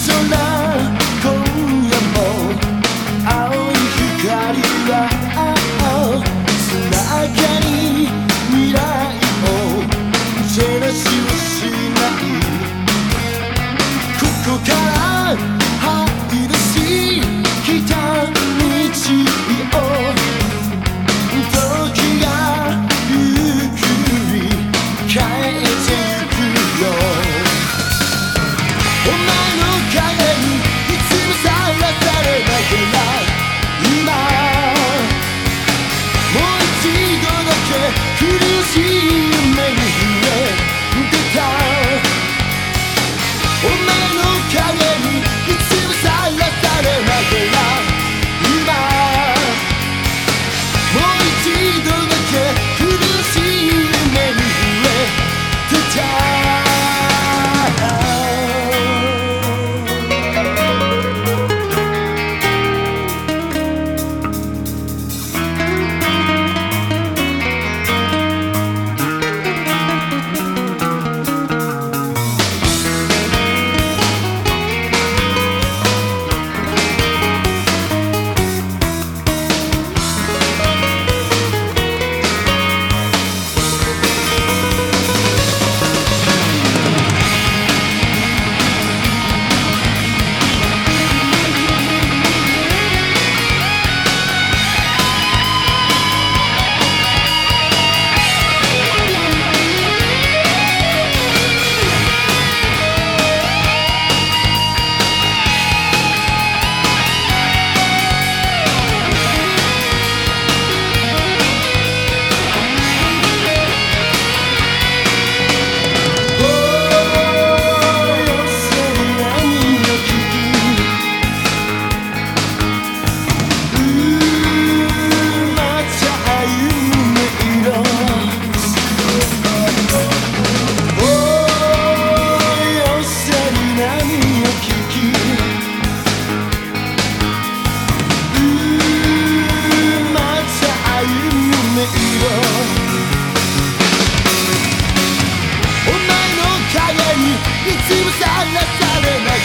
so loud.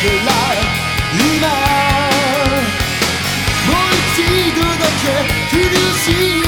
今もう一度だけ苦しい。